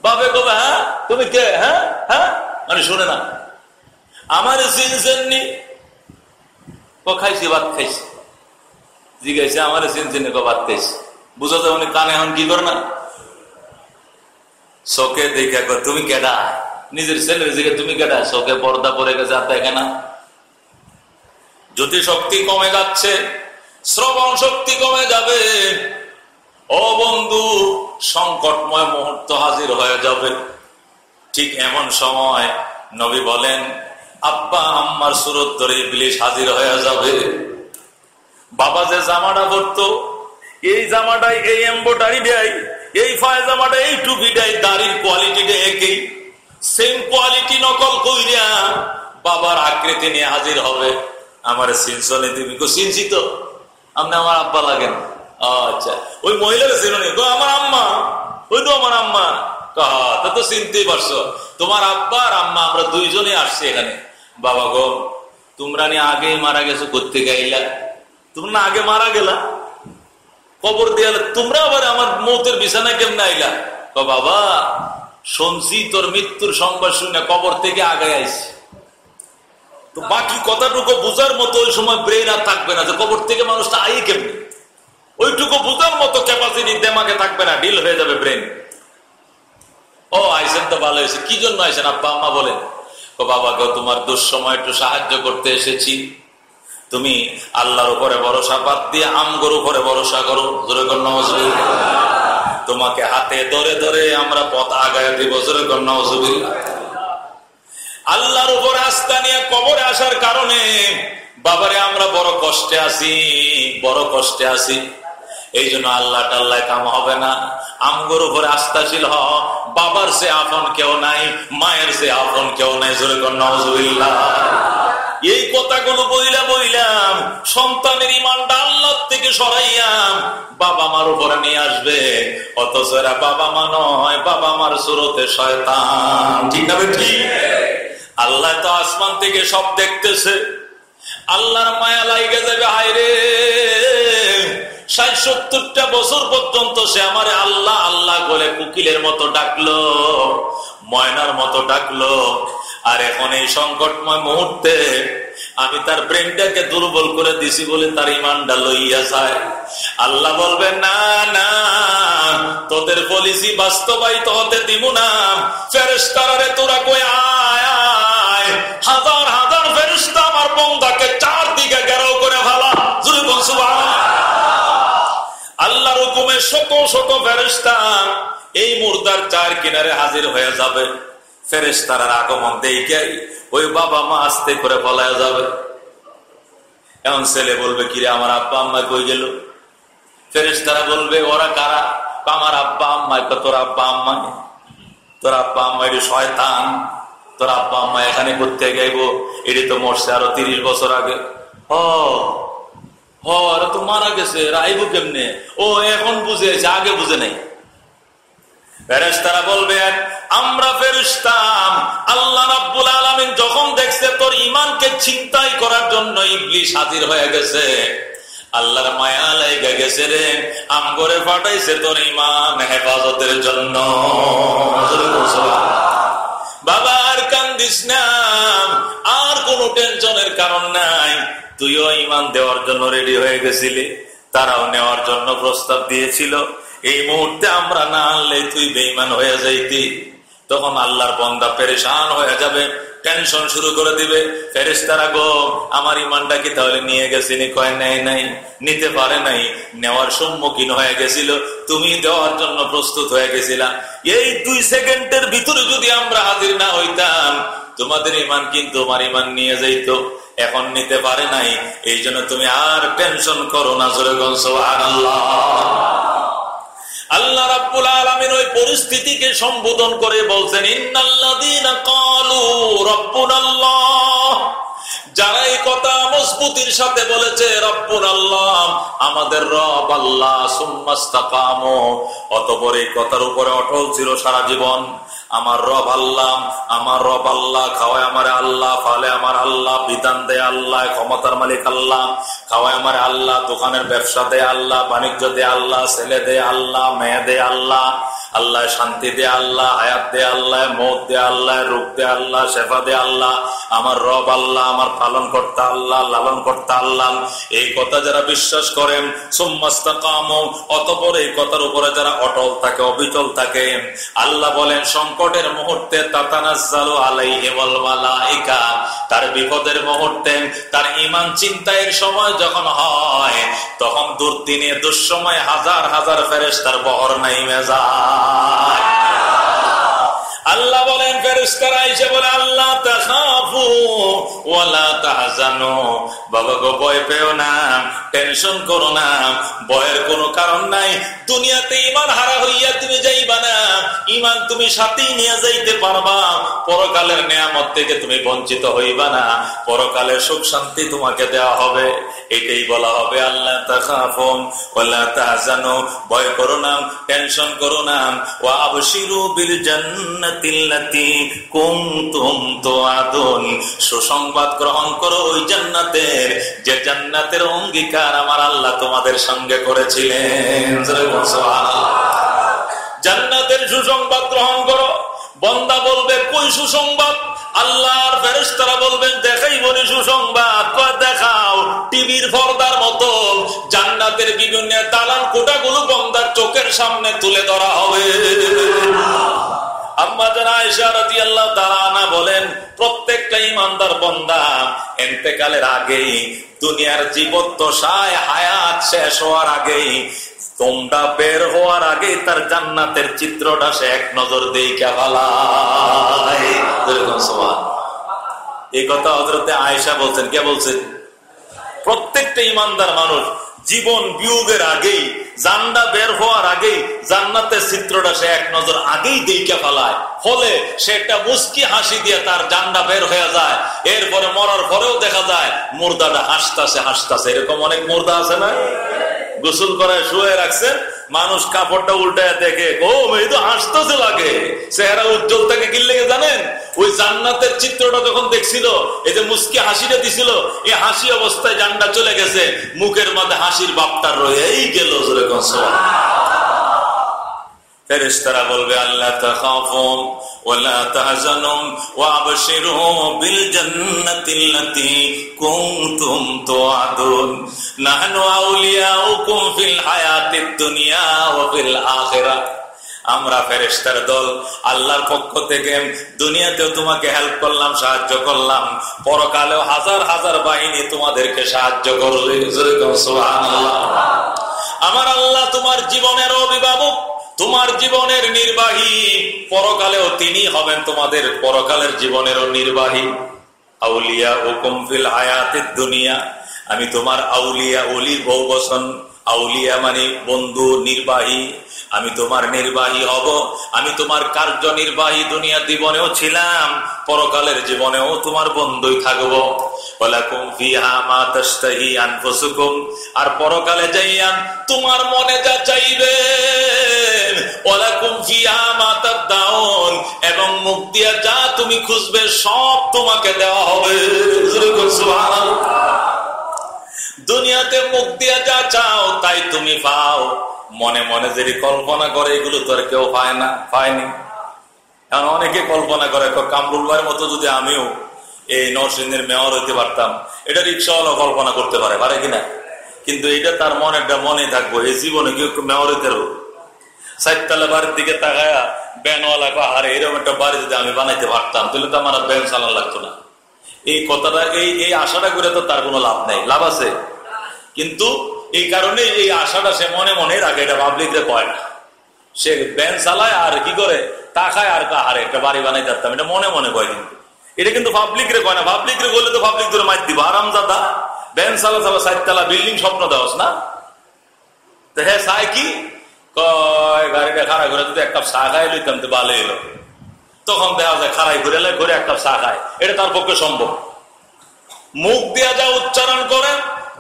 বাবে কবে হ্যাঁ? তুমি কে? হ্যাঁ? হ্যাঁ? মানে শুনে না। আমার চিনছেননি ও খাইছি, ভাত খাইছি। জিজ্ঞাসা, আমার চিনছেনি কো ভাত খাইছি? বুঝো তো উনি কানে এখন কি করে না? চোখে দেখে তুমি কেডা? নিজের ছেলের দিকে তুমি কেডা? চোখে পর্দা পরে গেছে আর দেখে না যদি শক্তি কমে যাচ্ছে। শ্রবণ শক্তি কমে যাবে। ও বন্ধু, সংকটময় মুহূর্ত হাজির হয়ে যাবে। ঠিক এমন সময় নবী বলেন, আব্বা, আম্মার সুরত ধরে ইবলিশ হাজির হয়ে যাবে। বাবা যে জামাটা পরতো, এই জামাটাই, এই এম্বোটারি দেয়, এই ফায়জামাটা এই টুপি দেয়, দাড়ির কোয়ালিটিটা একই। সেম কোয়ালিটি নকল কইরা বাবার আকৃতি নিয়ে হাজির হবে। আমার সিনসনে তুমি সিনছি তো? আপনি আমার আব্বা লাগেন। আচ্ছা। ওই মহিলার চিনি আমার আম্মা? ওই তো আমার আম্মা। তা তো চিনতেই পারছ। তোমার আব্বা আর আম্মা, আমরা দুইজনে আসছি এখানে। বাবা গো, তোমরা নিয়ে আগে মারা গেছো করতে গাইলা তোমরা না আগে মারা গেলা? কবর দিয়ে তোমরা আবার আমার মৌতের বিছানায় কেমনে আইলা? বাবা, শুনছি তোর মৃত্যুর সংবাদ শুনে কবর থেকে আগে আইছি। তো বাকি কথাটুকু বুঝার মতো ওই সময় ব্রেন আর থাকবে না যে কবর থেকে মানুষটা আই কেমনি? ওইটুকু বুঝার মতো ক্যাপাসিটি দেমাকে থাকবে না ডিল হয়ে যাবে ব্রেন ও, আইসেন তো ভালো হয়েছে। কি জন্য আইসেন? আব্বা, আম্মা বলেন। ও বাবাকে তোমার দুঃসময় একটু সাহায্য করতে এসেছি। তুমি আল্লাহর উপরে ভরসা বাদ দিয়ে আমগর উপরে ভরসা করো। জোরে তোমাকে হাতে ধরে ধরে আমরা পথ আগায় দিব। জোরে নজরুল আল্লাহর উপর আস্থা নিয়ে কবরে আসার কারণে, বাবারে আমরা বড় কষ্টে আছি, বড় কষ্টে আছি। এই জন্য আল্লাহ টাল্লাহ কাম হবে না। আমগর উপরে আস্থাশীল হ বাবার সে আপন কেউ নাই, মায়ের সে আপন কেউ নাই, জোরে নজরুল্লাহ এই কথাগুলো বইলা বইলাম, সন্তানের ইমানটা আল্লাহ থেকে সরাইয়াম, বাবা মার উপরে নিয়ে আসবে। অথচ বাবা মা নয়, বাবা মার সুরতে শয়তান। ঠিক আছে ঠিক? আল্লাহ তো আসমান থেকে সব দেখতেছে। আল্লাহর মায়া লাইগে যাবে হায়রে ষাট সত্তরটা বছর পর্যন্ত সে আমার আল্লাহ আল্লাহ বলে কুকিলের মতো ডাকলো, ময়নার মতো ডাকলো। আর এখন এই সংকটময় মুহূর্তে আমি তার ব্রেনটাকে দুর্বল করে দিছি বলে তার ইমানটা লইয়া যায়। আল্লাহ বলবে না না, তোদের পলিসি বাস্তবায়িত হতে দিব না। ফেরেস্তারে তোরা কই আয় হাজার হাজার ফেরেস্তা আমার বন্দাকে চারদিকে গেরাও করে জুড়ে বলছো আল্লাহর হুকুমে শত শত ফেরেস্তা এই মুর্দার চার কিনারে হাজির হয়ে যাবে। ফেরেস্তার আগমন দেখে ওই বাবা মা আস্তে করে ফলায় যাবে। এমন ছেলে বলবে, কিরে, আমার আব্বা আম্মা কই গেল? ফেরেস্তারা বলবে, ওরা কারা? আমার আব্বা আম্মা তোর আব্বা আম্মা তোর আব্বা আম্মা, এটি শয়তান। তোর আব্বা আম্মা এখানে করতে গাইবো। এটি তো মরছে আরও তিরিশ বছর আগে। ও তো মারা গেছে। রাইবো কেমনে? ও, এখন বুঝেছে আগে বুঝে নাই। ফেরেস্তারা বলবেন আমরা ফেরিস্তাম আল্লাহ রাব্বুল আলমিন যখন দেখছে তোর ইমানকে চিন্তাই করার জন্য ইবলিশ হাজির হয়ে গেছে, আল্লাহর মায়া লাইগা গেছে রে। আমগরে পাঠাইছে তোর ইমান হেফাজতের জন্য। বাবা, আর কান্দিস না। আর কোন টেনশনের কারণ নাই। তুইও ইমান দেওয়ার জন্য রেডি হয়ে গেছিলি। তারাও নেওয়ার জন্য প্রস্তাব দিয়েছিল। এই মুহূর্তে আমরা না আনলে তুই বেইমান হয়ে যাইতি। তখন আল্লাহর বন্দা পেরেশান হয়ে যাবে, টেনশন শুরু করে দিবে। ফেরেস্তারা গো, আমার ইমানটা কি তাহলে নিয়ে গেছিনি কয় নেয় নাই, নিতে পারে নাই, নেওয়ার সম্মুখীন হয়ে গেছিল, তুমি দেওয়ার জন্য প্রস্তুত হয়ে গেছিলা। এই দুই সেকেন্ডের ভিতরে যদি আমরা হাজির না হইতাম, তোমাদের ইমান কিন্তু আমার ইমান নিয়ে যাইতো। এখন নিতে পারে নাই এই জন্য তুমি আর টেনশন করো না, জোরে গঞ্জ আল্লাহ আল্লাহ রাব্বুল আলামিন ওই পরিস্থিতিকে সম্বোধন করে বলছেন, ইন্নাল্লাযীনা ক্বালু রাব্বুনাল্লাহ। যারা এই কথা মজবুতির সাথে বলেছে রব্বুল আল্লাহ আমাদের রব আল্লাহ সুম্মাস্তাকামো অতপর এই কথার উপরে অটল ছিল সারা জীবন। আমার রব আল্লাহ আমার রব আল্লাহ খাওয়ায় আমার আল্লাহ ফালে আমার আল্লাহ বিধান দে আল্লাহ ক্ষমতার মালিক আল্লাহ খাওয়ায় আমার আল্লাহ দোকানের ব্যবসা দে আল্লাহ বাণিজ্য দে আল্লাহ ছেলে দে আল্লাহ মেয়ে দে আল্লাহ আল্লাহ শান্তি দে আল্লাহ হায়াত দে আল্লাহ মত দে আল্লাহ রূপ দে আল্লাহ শেফা দে আল্লাহ আমার রব আল্লাহ আমার পালন করতে আল্লাহ লালন করতে আল্লাহ এই কথা যারা বিশ্বাস করেন সোম্মাস্তাকাম অতপর এই কথার উপরে যারা অটল থাকে অবিচল থাকে আল্লাহ বলেন সংকটের মুহূর্তে তার বিপদের মুহূর্তে, তার ইমান চিন্তায়ের সময় যখন হয়, তখন দুর্দিনে, দুঃসময় হাজার হাজার ফেরেস তার বহর নাই মেজাজ। আল্লাহ বলেন ফেরেস্তারা বলে, আল্লাহ তাহাফু ওয়ালা তাহজানো। বাবা গো, ভয় পেও না, টেনশন করো না, ভয়ের কোনো কারণ নাই। দুনিয়াতে ইমান হারা হইয়া তুমি যাইবা না ইমান তুমি সাথেই নিয়ে যাইতে পারবা। পরকালের নিয়ামত থেকে তুমি বঞ্চিত হইবা না পরকালের সুখ শান্তি তোমাকে দেওয়া হবে। এটাই বলা হবে আল্লাহ তাহাফুম ওয়ালা তাহজানো। ভয় করো না, টেনশন করো না। ওয়া আবশিরু বিল জান্নাত সুসংবাদ গ্রহণ করো ওই জান্নাতের। যে জান্নাতের অঙ্গীকার আমার আল্লাহ তোমাদের সঙ্গে করেছিলেন। জান্নাতের সুসংবাদ গ্রহণ করো। বন্দা বলবে, কই সুসংবাদ? আল্লাহর ফেরেস্তারা বলবেন দেখাই বলি সুসংবাদ। দেখাও, টিভির পর্দার মতো। জান্নাতের বিভিন্ন দালান কোটাগুলো বন্দার চোখের সামনে তুলে ধরা হবে। আম্মা আয়সা বান্দা আগেই, দুনিয়ার জীবদ্দশায় হায়াত শেষ হওয়ার আগেই, তোমরা বের হওয়ার আগে তার জান্নাতের চিত্রটা সে এক নজর দেখে ফেলায়। এই কথা হজরতে আয়েশা বলছেন। কে বলছেন? প্রত্যেকটা ইমানদার মানুষ জীবন বিয়োগের আগেই, জান্ডা বের হওয়ার আগেই জান্নাতের চিত্রটা সে এক নজর আগেই দেখে ফেলায়। ফলে সেটা মুস্কি হাসি দিয়ে তার জান্ডা বের হয়ে যায়। এরপরে মরার পরেও দেখা যায়, মুর্দাটা হাসতাছে হাসতাছে এরকম অনেক মুর্দা আছে না? গোসল করায় শুয়ে রাখছে মানুষ কাপড়টা উল্টায় দেখে, ও, এই তো হাসতেছে লাগে। চেহারা উজ্জ্বল থাকে, কি লেগে জানেন? ওই জান্নাতের চিত্রটা যখন দেখছিল, এই যে মুসকি হাসিটা দিছিল, এই হাসি অবস্থায় জান্ডা চলে গেছে, মুখের মধ্যে হাসির বাপটা রয়েই গেল ফেরেশতারা বলবে, আল্লাহ তাখাফুন ওয়ালা তাহজানুন ওয়াবশিরু বিল জান্নাতিল্লাতী কুনতুম তুআদুন। নাহনু আউলিয়াউকুম ফিল হায়াতিদ দুনিয়া ওয়া ফিল আখিরাহ আমরা ফেরেস্তার দল, আল্লাহর পক্ষ থেকে দুনিয়াতেও তোমাকে হেল্প করলাম, সাহায্য করলাম। পরকালেও হাজার হাজার বাহিনী তোমাদেরকে সাহায্য করবে। আমার আল্লাহ তোমার জীবনের অভিভাবক। তোমার জীবনের নির্বাহী। পরকালেও তিনি হবেন তোমাদের পরকালের জীবনেরও নির্বাহী। আউলিয়া ও কমফিল হায়াতের দুনিয়া। আমি তোমার আউলিয়া অলির বহু বসন। আউলিয়া মানে বন্ধু, নির্বাহী। আমি তোমার নির্বাহী হব। আমি তোমার কার্য নির্বাহী দুনিয়া জীবনেও ছিলাম। পরকালের জীবনেও তোমার বন্ধুই থাকব। আর পরকালে যাইয়া তোমার মনে যা চাইবে এবং মুখ দিয়া যা তুমি খুঁজবে, সব তোমাকে দেওয়া হবে। দুনিয়াতে মুখ দিয়া যা চাও, তাই তুমি পাও। মনে মনে যে কল্পনা করে, এগুলো তো আর কেউ পায় না, পায়নি। কারণ অনেকে কল্পনা করে কামরুল ভাইয়ের মতো যদি আমিও এই নরসিংহের মেয়র হইতে পারতাম, এটা রিক্সাওয়ালা কল্পনা করতে পারে পারে কিনা কিন্তু এটা তার মনেরটা মনে থাকব, এই জীবনে কেউ মেয়র হইতে পারব। সাইতলা বাড়ির দিকে তাকায়া, ব্যানওয়ালা আরে এরকম একটা বাড়ি যদি আমি বানাইতে পারতাম, তাহলে তো আমার ব্যান চালানো লাগতো না। এই কথাটা, এই এই আশাটা করে তো তার কোনো লাভ নেই। লাভ আছে। কিন্তু এই কারণে এই আশাটা সে মনে মনে রাখে এটা পাবলিকরে কয় না। সে ব্যান চালায় আর কি করে? তাকায় আর কাহারে? একটা বাড়ি বানাই পারতাম এটা মনে মনে কয় কিন্তু। এটা কিন্তু পাবলিক রে কয় না। পাবলিক রে বললে তো পাবলিক ধরে মাইর দিব। আরাম দাদা ব্যান চালা চালা সাততলা বিল্ডিং স্বপ্ন দেওয়াস না? তো হ্যাঁ চাই কি? কয়, গাড়িটা খাড়া করে যদি এক কাপ চা খাই লইতাম তো ভালো এলো। তখন দেখা যায় খাড়াই ঘুরে ঘুরে এক কাপ চা খায়। এটা তার পক্ষে সম্ভব। মুখ দিয়া যা উচ্চারণ করে,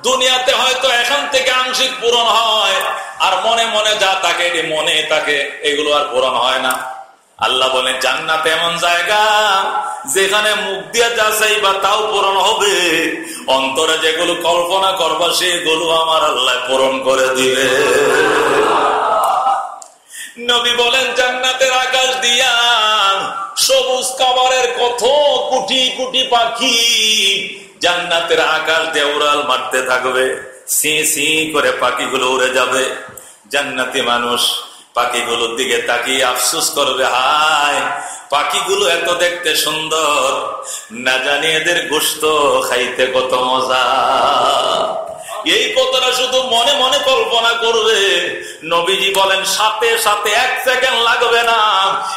দুনিয়াতে হয়তো এখান থেকে আংশিক পূরণ হয়, আর মনে মনে যা তাকে মনে তাকে এগুলো আর পূরণ হয় না। আল্লাহ বলেন, জান্নাত এমন জায়গা যেখানে মুখ দিয়ে যা চাইবা তাও পূরণ হবে। অন্তরে যেগুলো কল্পনা করবা, সেগুলো আমার আল্লাহ পূরণ করে দিবে। নবী বলেন, জান্নাতের আকাশ দিয়া সবুজ কাবারের কত কুটি কুটি পাখি জান্নাতের আকাশ দিয়ে উড়াল মারতে থাকবে। সি সি করে পাখিগুলো উড়ে যাবে। জান্নাতি মানুষ পাখিগুলোর দিকে তাকিয়ে আফসুস করবে, হায়, পাখিগুলো এত দেখতে সুন্দর। না জানি এদের গোস্ত খাইতে কত মজা। এই কথাটা শুধু মনে মনে কল্পনা করবে। নবীজি বলেন, সাথে সাথে এক সেকেন্ড লাগবে না।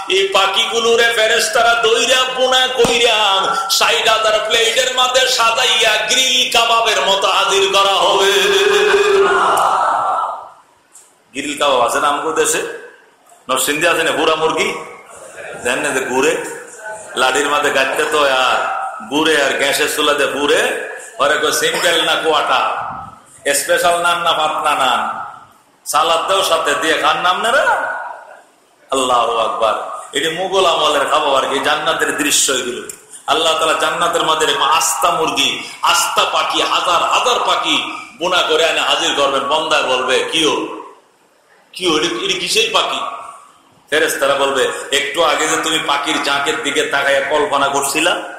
এই পাখিগুলোরে ফেরেস্তারা দইরা বুনা কইরা হাজার প্লেটের মাঝে সাজাইয়া গ্রিল কাবাবের মতো হাজির করা হবে। গিরিল কাবাব আছে না আমগো দেশে? নরসিংদী আছে না? বুড়া মুরগি? জানেন না যে গুড়ে। লাঠির মাঝে গাড়তে তো আর গুড়ে আর গ্যাসের চুলাতে বুড়ে ওরে সিম্পল না কুয়াটা? স্পেশাল নান না। পাতনা নান সালাদ দেও সাথে দিয়ে খান নাম নেরা আল্লাহ আকবার। এটি মুঘল আমলের খাব আর কি, জান্নাতের দৃশ্য এগুলো। আল্লাহ তালা জান্নাতের মাঝে আস্তা মুরগি, আস্তা পাখি, হাজার হাজার পাখি বোনা করে আনে হাজির করবেন, বন্দায় বলবে, কিও? কি এটি কিসের পাখি? ফেরেস তারা বলবে, একটু আগে যে তুমি পাখির জাঁকের দিকে তাকাইয়া কল্পনা করছিলা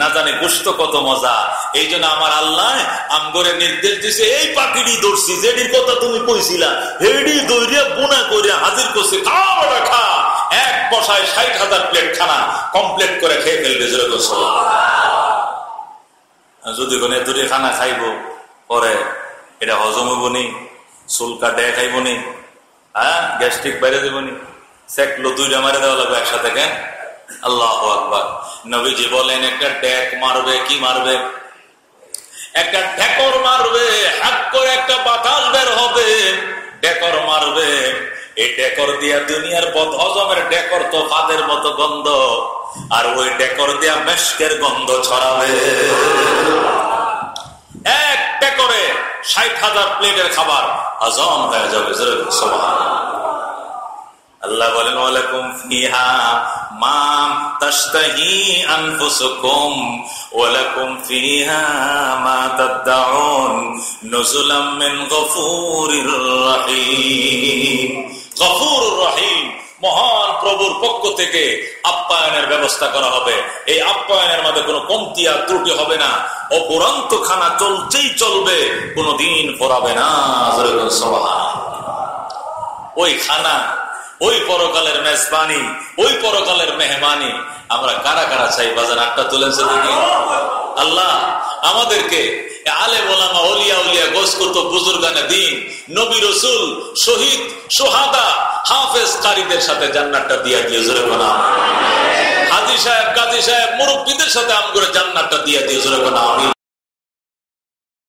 না জানে গোস্ত কত মজা। এই জন্য আমার আল্লাহ আমগরে নির্দেশ দিছে, এই পাখিটি ধরছি যেটির কথা তুমি কইছিলা, হেডি দৈরিয়া বুনা করে হাজির করছে খাওয়া খা। এক বসায় ষাট হাজার প্লেট খানা কমপ্লিট করে খেয়ে ফেলবে যদি কোনো দূরে খানা খাইব, পরে এটা হজম হইব নি, চুলকা ডে খাইব নি হ্যাঁ গ্যাস্ট্রিক বাইরে দেবনি সেকলো দুইটা মারে দেওয়া লাগবে একসাথে, কেন? আল্লাহ আকবর। নবীজি বলেন, একটা ডেক মারবে, কি মারবে? একটা ঢেকর মারবে, হাত করে একটা বাতাস বের হবে ডেকর মারবে। এই ডেকর দিয়া দুনিয়ার পথ হজমের ডেকর তো ফাদের মতো গন্ধ, আর ওই ডেকর দিয়া মেশকের গন্ধ ছড়াবে। এক ডেকরে ষাট হাজার প্লেটের খাবার হজম হয়ে যাবে সবাই আল্লাহ বলেন, ওয়ালাকুম ফিহা মাম তাশতাহি আনফুসুকুম, ওয়ালাকুম ফিহা মা তাদউন নুজুলাম মিন গফুরির রহিম। গফুরুর রহিম, মহান প্রভুর পক্ষ থেকে আপ্যায়নের ব্যবস্থা করা হবে। এই আপ্যায়নের মধ্যে কোনো কমতি আর ত্রুটি হবে না। অপুরন্ত খানা চলতেই চলবে কোনদিন পড়াবে না। ওই খানা ওই পরকালের মেজবানি, ওই পরকালের মেহমানি। আমরা কারা কারা চাই? বাজার আটটা দেখি। আল্লাহ, আমাদেরকে আলে অলিয়া উলিয়া দিন, নবী রসুল, শহীদ, সোহাদা, হাফেজ কারীদের সাথে জান্নাতটা দিয়া দিয়ে, জোরে বানা হাজি সাহেব, কাজী সাহেব, মুরব্বীদের সাথে আম করে জান্নাতটা দিয়া দিয়ে, জোরে আমি